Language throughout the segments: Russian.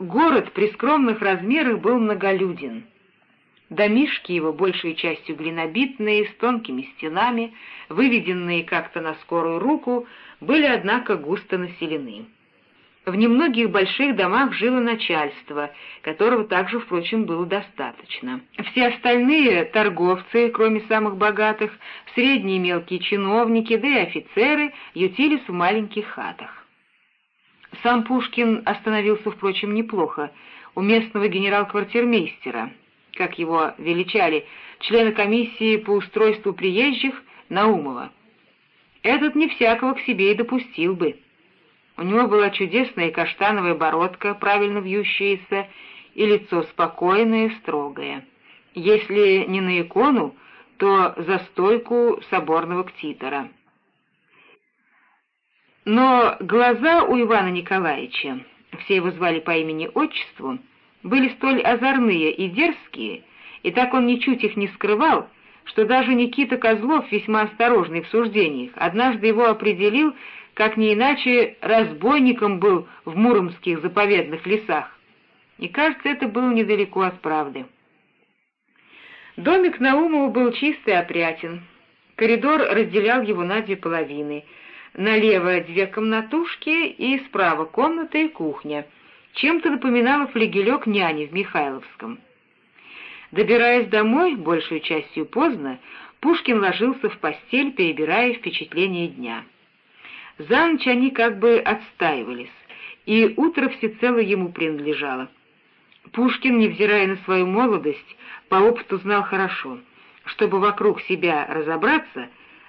Город при скромных размерах был многолюден. Домишки его, большей частью глинобитные, с тонкими стенами, выведенные как-то на скорую руку, были, однако, густо населены. В немногих больших домах жило начальство, которого также, впрочем, было достаточно. Все остальные торговцы, кроме самых богатых, средние мелкие чиновники, да и офицеры, ютились в маленьких хатах. Сам Пушкин остановился, впрочем, неплохо, у местного генерал-квартирмейстера, как его величали, члена комиссии по устройству приезжих Наумова. Этот не всякого к себе и допустил бы. У него была чудесная каштановая бородка, правильно вьющаяся, и лицо спокойное, строгое. Если не на икону, то за стойку соборного ктитора. Но глаза у Ивана Николаевича, все его звали по имени-отчеству, были столь озорные и дерзкие, и так он ничуть их не скрывал, что даже Никита Козлов, весьма осторожный в суждениях, однажды его определил как не иначе разбойником был в муромских заповедных лесах. И, кажется, это было недалеко от правды. Домик Наумова был чистый и опрятен. Коридор разделял его на две половины. Налево две комнатушки и справа комната и кухня. Чем-то напоминало флегелек няни в Михайловском. Добираясь домой, большую частью поздно, Пушкин ложился в постель, перебирая впечатления дня. За ночь они как бы отстаивались, и утро всецело ему принадлежало. Пушкин, невзирая на свою молодость, по опыту знал хорошо, чтобы вокруг себя разобраться,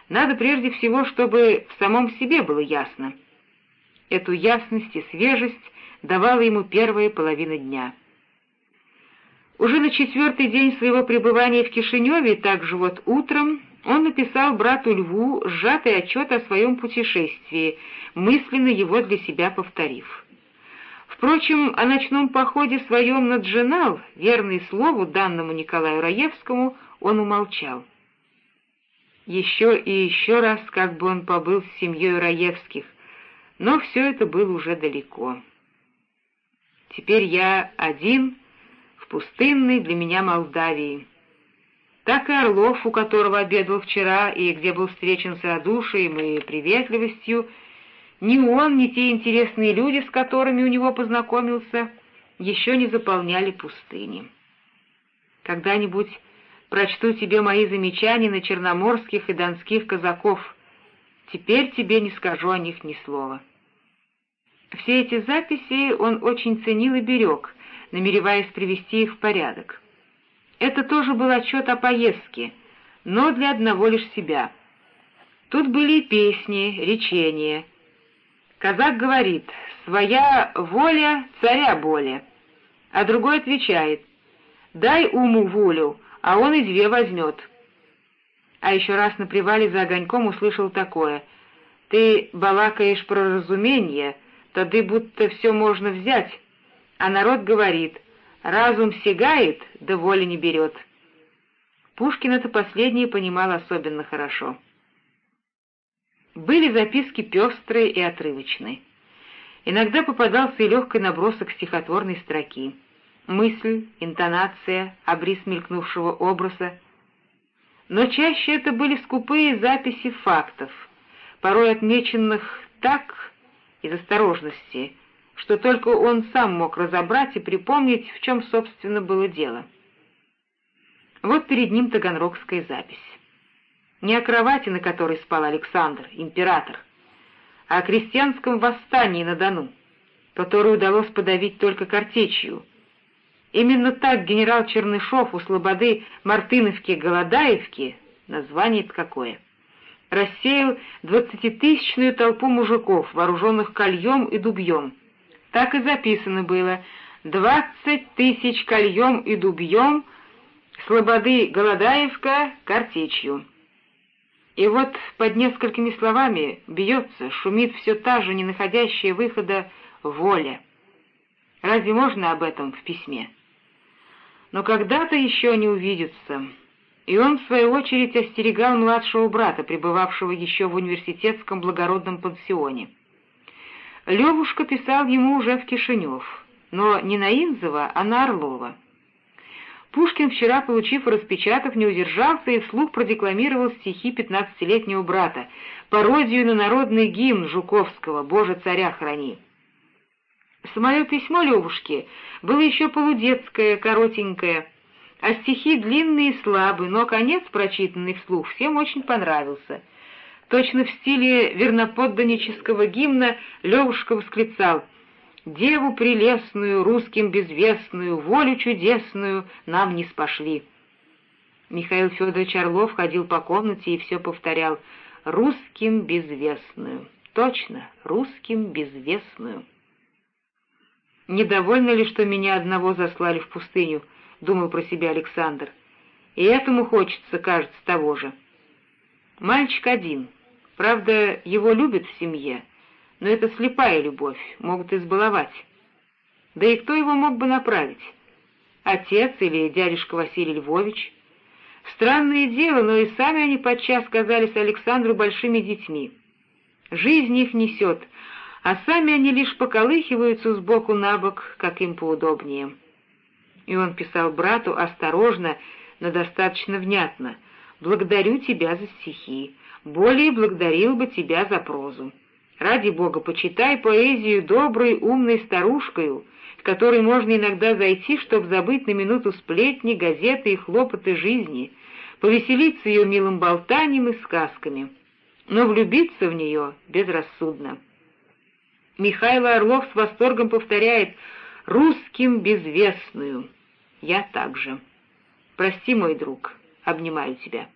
надо прежде всего, чтобы в самом себе было ясно. Эту ясность и свежесть давала ему первая половина дня. Уже на четвертый день своего пребывания в Кишиневе, также вот утром, он написал брату Льву сжатый отчет о своем путешествии, мысленно его для себя повторив. Впрочем, о ночном походе своем на Дженал, верный слову, данному Николаю Раевскому, он умолчал. Еще и еще раз, как бы он побыл с семьей Раевских, но все это было уже далеко. Теперь я один в пустынной для меня Молдавии так и Орлов, у которого обедал вчера и где был встречен с радушием и приветливостью, ни он, ни те интересные люди, с которыми у него познакомился, еще не заполняли пустыни. Когда-нибудь прочту тебе мои замечания на черноморских и донских казаков. Теперь тебе не скажу о них ни слова. Все эти записи он очень ценил и берег, намереваясь привести их в порядок. Это тоже был отчет о поездке, но для одного лишь себя. Тут были песни, речения. Казак говорит «Своя воля царя боля», а другой отвечает «Дай уму волю, а он и две возьмет». А еще раз на привале за огоньком услышал такое «Ты балакаешь про разумение, тады будто все можно взять», а народ говорит Разум сигает, да воли не берет. Пушкин это последнее понимал особенно хорошо. Были записки пестрые и отрывочные. Иногда попадался и легкий набросок стихотворной строки. Мысль, интонация, обрис мелькнувшего образа. Но чаще это были скупые записи фактов, порой отмеченных так, из осторожности, что только он сам мог разобрать и припомнить, в чем, собственно, было дело. Вот перед ним таганрогская запись. Не о кровати, на которой спал Александр, император, а о крестьянском восстании на Дону, которое удалось подавить только картечью. Именно так генерал Чернышов у слободы Мартыновки-Голодаевки, название-то какое, рассеял двадцатитысячную толпу мужиков, вооруженных кольем и дубьем, так и записано было «Двадцать тысяч кольем и дубьем, слободы Голодаевка картечью». И вот под несколькими словами бьется, шумит все та же, не находящая выхода, воля. Разве можно об этом в письме? Но когда-то еще они увидятся. И он, в свою очередь, остерегал младшего брата, пребывавшего еще в университетском благородном пансионе. Левушка писал ему уже в Кишинев. но не на Инзова, а на Орлова. Пушкин, вчера получив распечаток, не удержался и вслух продекламировал стихи пятнадцатилетнего брата, пародию на народный гимн Жуковского «Боже, царя храни». Самое письмо Левушки было еще полудетское, коротенькое, а стихи длинные и слабые, но конец, прочитанный вслух, всем очень понравился. Точно в стиле верноподданнического гимна Левушка восклицал — Деву прелестную, русским безвестную, волю чудесную нам не спошли. Михаил Федорович Орлов ходил по комнате и все повторял «русским безвестную». Точно, русским безвестную. «Недовольно ли, что меня одного заслали в пустыню?» — думал про себя Александр. «И этому хочется, кажется, того же». Мальчик один. Правда, его любят в семье, но это слепая любовь, могут избаловать. Да и кто его мог бы направить? Отец или дядюшка Василий Львович? Странное дело, но и сами они подчас казались Александру большими детьми. Жизнь их несет, а сами они лишь поколыхиваются сбоку на бок, как им поудобнее. И он писал брату осторожно, но достаточно внятно. «Благодарю тебя за стихи, более благодарил бы тебя за прозу». Ради Бога, почитай поэзию доброй, умной старушкою, к которой можно иногда зайти, чтобы забыть на минуту сплетни, газеты и хлопоты жизни, повеселиться ее милым болтанием и сказками, но влюбиться в нее безрассудно. Михаил Орлов с восторгом повторяет «русским безвестную». Я также. Прости, мой друг, обнимаю тебя.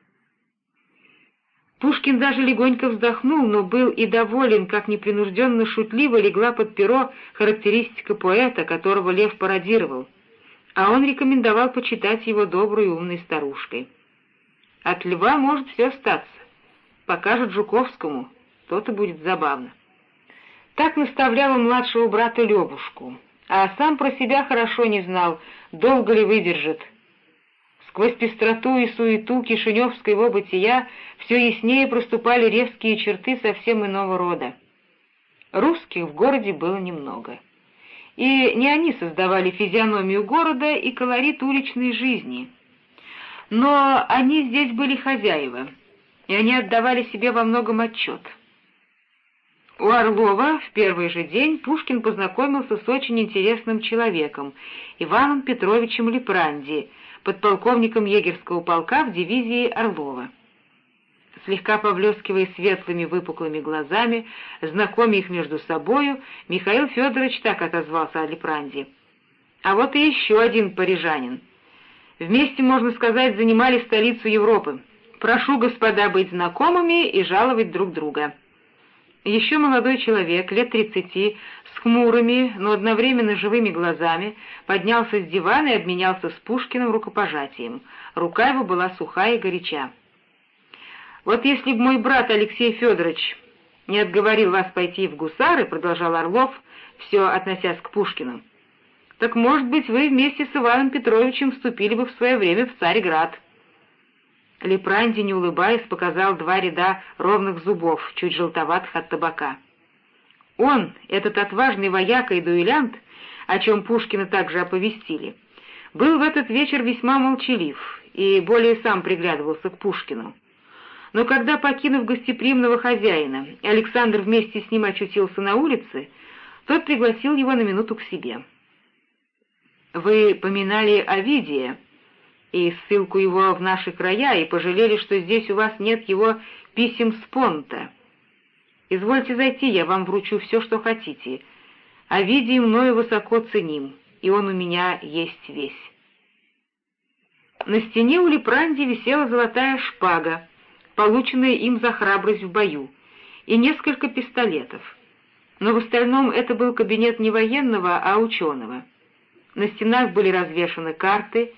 Пушкин даже легонько вздохнул, но был и доволен, как непринужденно шутливо легла под перо характеристика поэта, которого Лев пародировал, а он рекомендовал почитать его доброй умной старушкой. От льва может все остаться. Покажет Жуковскому, то-то будет забавно. Так наставлял он младшего брата Левушку, а сам про себя хорошо не знал, долго ли выдержит, Сквозь пестроту и суету кишиневского бытия все яснее проступали резкие черты совсем иного рода. Русских в городе было немного. И не они создавали физиономию города и колорит уличной жизни. Но они здесь были хозяева, и они отдавали себе во многом отчет. У Орлова в первый же день Пушкин познакомился с очень интересным человеком, Иваном Петровичем Лепранди, подполковником егерского полка в дивизии Орлова. Слегка повлескивая светлыми выпуклыми глазами, знакомя их между собою, Михаил Федорович так отозвался о Лепранде. А вот и еще один парижанин. Вместе, можно сказать, занимали столицу Европы. Прошу, господа, быть знакомыми и жаловать друг друга. Еще молодой человек, лет тридцати, с хмурыми, но одновременно живыми глазами, поднялся с дивана и обменялся с Пушкиным рукопожатием. Рука его была сухая и горяча. «Вот если бы мой брат Алексей Федорович не отговорил вас пойти в гусары, — продолжал Орлов, все относясь к Пушкину, — так, может быть, вы вместе с Иваном Петровичем вступили бы в свое время в Царьград». Лепранди, не улыбаясь, показал два ряда ровных зубов, чуть желтоватых от табака. Он, этот отважный вояка и дуэлянт, о чем Пушкина также оповестили, был в этот вечер весьма молчалив и более сам приглядывался к Пушкину. Но когда, покинув гостеприимного хозяина, Александр вместе с ним очутился на улице, тот пригласил его на минуту к себе. «Вы поминали Овидия и ссылку его в наши края, и пожалели, что здесь у вас нет его писем с понта. Извольте зайти, я вам вручу все, что хотите. А виде мною высоко ценим, и он у меня есть весь. На стене у Лепранди висела золотая шпага, полученная им за храбрость в бою, и несколько пистолетов. Но в остальном это был кабинет не военного, а ученого. На стенах были развешаны карты,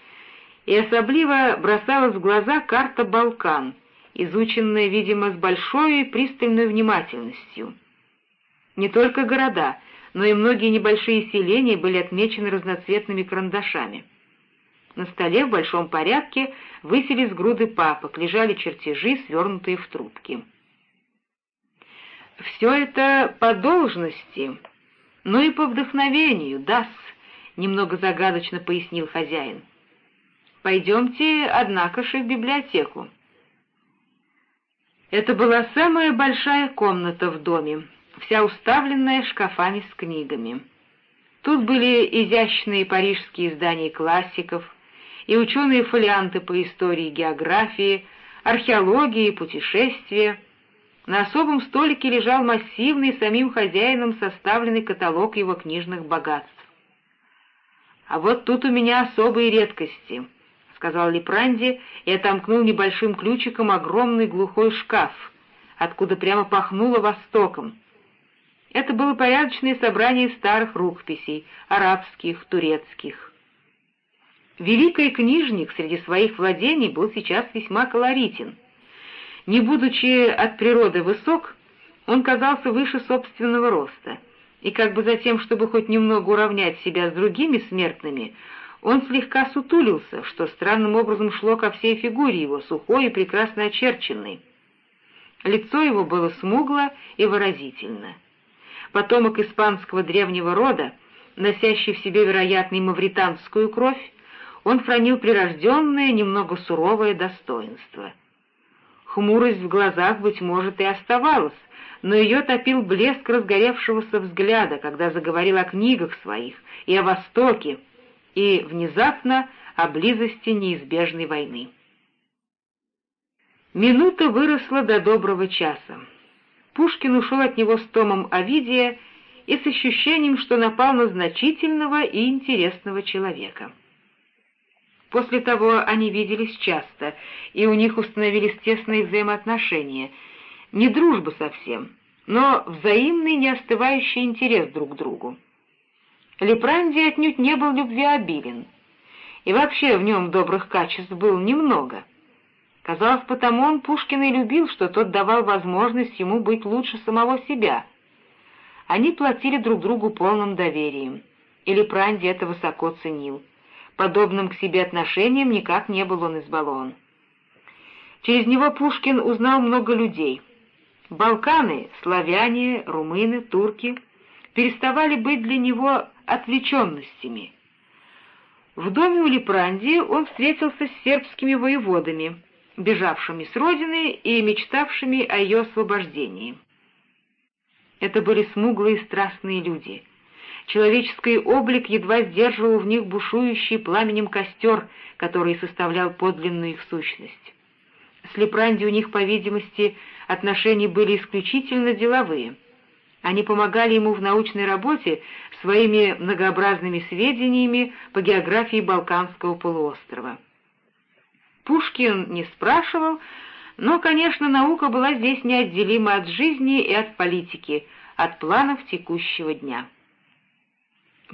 и особливо бросалась в глаза карта «Балкан», изученная, видимо, с большой и пристальной внимательностью. Не только города, но и многие небольшие селения были отмечены разноцветными карандашами. На столе в большом порядке высились груды папок, лежали чертежи, свернутые в трубки. Все это по должности, но и по вдохновению, даст, — немного загадочно пояснил хозяин. «Пойдемте, однако же, в библиотеку». Это была самая большая комната в доме, вся уставленная шкафами с книгами. Тут были изящные парижские издания классиков и ученые-фолианты по истории и географии, археологии и путешествия. На особом столике лежал массивный самим хозяином составленный каталог его книжных богатств. «А вот тут у меня особые редкости», — сказал Лепранди и отомкнул небольшим ключиком огромный глухой шкаф, откуда прямо пахнуло востоком. Это было порядочное собрание старых рукописей, арабских, турецких. Великий книжник среди своих владений был сейчас весьма колоритен. Не будучи от природы высок, он казался выше собственного роста, и как бы затем, чтобы хоть немного уравнять себя с другими смертными, он слегка сутулился, что странным образом шло ко всей фигуре его, сухой и прекрасно очерченной. Лицо его было смугло и выразительно потомок испанского древнего рода, носящий в себе, вероятно, мавританскую кровь, он хранил прирожденное, немного суровое достоинство. Хмурость в глазах, быть может, и оставалась, но ее топил блеск разгоревшегося взгляда, когда заговорил о книгах своих и о Востоке, и, внезапно, о близости неизбежной войны. Минута выросла до доброго часа. Пушкин ушел от него с томом Овидия и с ощущением, что напал на значительного и интересного человека. После того они виделись часто, и у них установились тесные взаимоотношения, не дружба совсем, но взаимный неостывающий интерес друг к другу. Лепранди отнюдь не был любвеобилен, и вообще в нем добрых качеств было немного — Казалось, потому он Пушкина и любил, что тот давал возможность ему быть лучше самого себя. Они платили друг другу полным доверием. Или Пранди это высоко ценил. Подобным к себе отношением никак не был он избалован. Через него Пушкин узнал много людей. Балканы, славяне, румыны, турки переставали быть для него отвлеченностями. В доме у Лепранди он встретился с сербскими воеводами — бежавшими с родины и мечтавшими о ее освобождении. Это были смуглые страстные люди. Человеческий облик едва сдерживал в них бушующий пламенем костер, который составлял подлинную их сущность. С Лепранди у них, по видимости, отношения были исключительно деловые. Они помогали ему в научной работе своими многообразными сведениями по географии Балканского полуострова. Пушкин не спрашивал, но, конечно, наука была здесь неотделима от жизни и от политики, от планов текущего дня.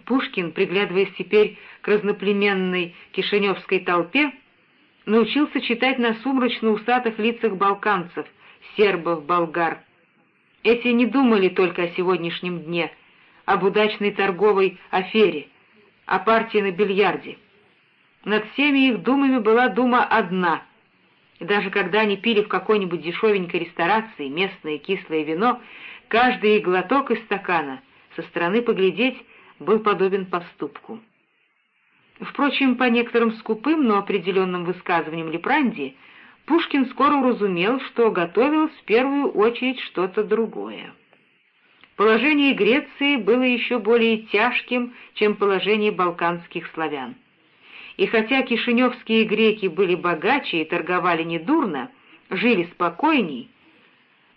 Пушкин, приглядываясь теперь к разноплеменной кишиневской толпе, научился читать на сумрачно-усатых лицах балканцев, сербов, болгар. Эти не думали только о сегодняшнем дне, об удачной торговой афере, о партии на бильярде. Над всеми их думами была дума одна. И даже когда они пили в какой-нибудь дешевенькой ресторации местное кислое вино, каждый глоток из стакана со стороны поглядеть был подобен поступку. Впрочем, по некоторым скупым, но определенным высказываниям Лепранди, Пушкин скоро уразумел, что готовилось в первую очередь что-то другое. Положение Греции было еще более тяжким, чем положение балканских славян. И хотя кишиневские греки были богаче и торговали недурно, жили спокойней,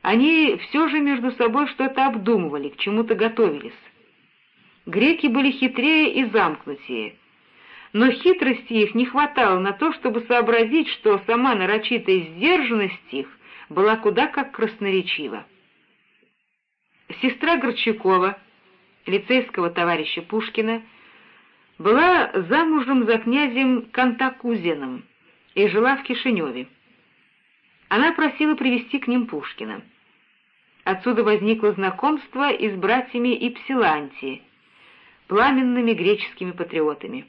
они все же между собой что-то обдумывали, к чему-то готовились. Греки были хитрее и замкнутее, но хитрости их не хватало на то, чтобы сообразить, что сама нарочитая сдержанность их была куда как красноречива. Сестра Горчакова, лицейского товарища Пушкина, была замужем за князем Кантакузиным и жила в Кишиневе. Она просила привести к ним Пушкина. Отсюда возникло знакомство и с братьями Ипсиланти, пламенными греческими патриотами.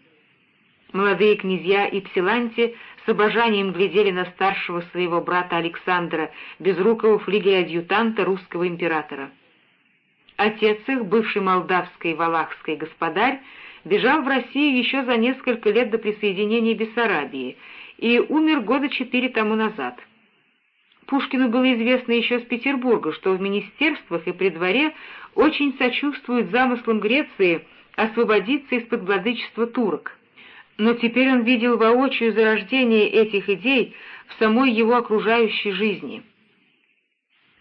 Молодые князья Ипсиланти с обожанием глядели на старшего своего брата Александра, безрукого флигеля-адъютанта русского императора. Отец их, бывший молдавский валахский господарь, бежал в Россию еще за несколько лет до присоединения Бессарабии и умер года четыре тому назад. Пушкину было известно еще с Петербурга, что в министерствах и при дворе очень сочувствуют замыслам Греции освободиться из-под владычества турок. Но теперь он видел воочию зарождение этих идей в самой его окружающей жизни.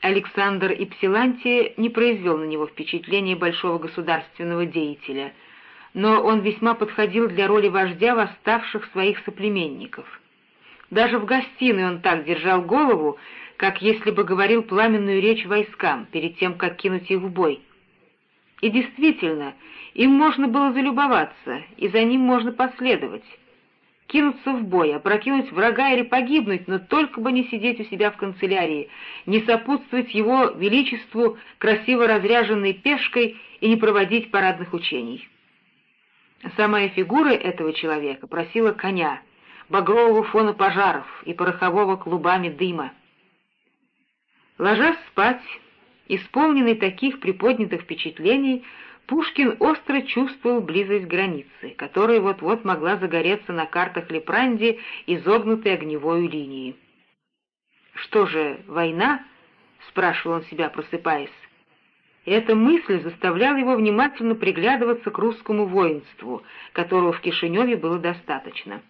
Александр Ипсиланти не произвел на него впечатления большого государственного деятеля, но он весьма подходил для роли вождя восставших своих соплеменников. Даже в гостиной он так держал голову, как если бы говорил пламенную речь войскам перед тем, как кинуть их в бой. И действительно, им можно было залюбоваться, и за ним можно последовать. Кинуться в бой, опрокинуть врага или погибнуть, но только бы не сидеть у себя в канцелярии, не сопутствовать его величеству красиво разряженной пешкой и не проводить парадных учений. Самая фигура этого человека просила коня, багрового фона пожаров и порохового клубами дыма. Ложась спать, исполненный таких приподнятых впечатлений, Пушкин остро чувствовал близость границы, которая вот-вот могла загореться на картах Лепранди изогнутой огневой линии. «Что же, война?» — спрашивал он себя, просыпаясь. Эта мысль заставляла его внимательно приглядываться к русскому воинству, которого в Кишиневе было достаточно.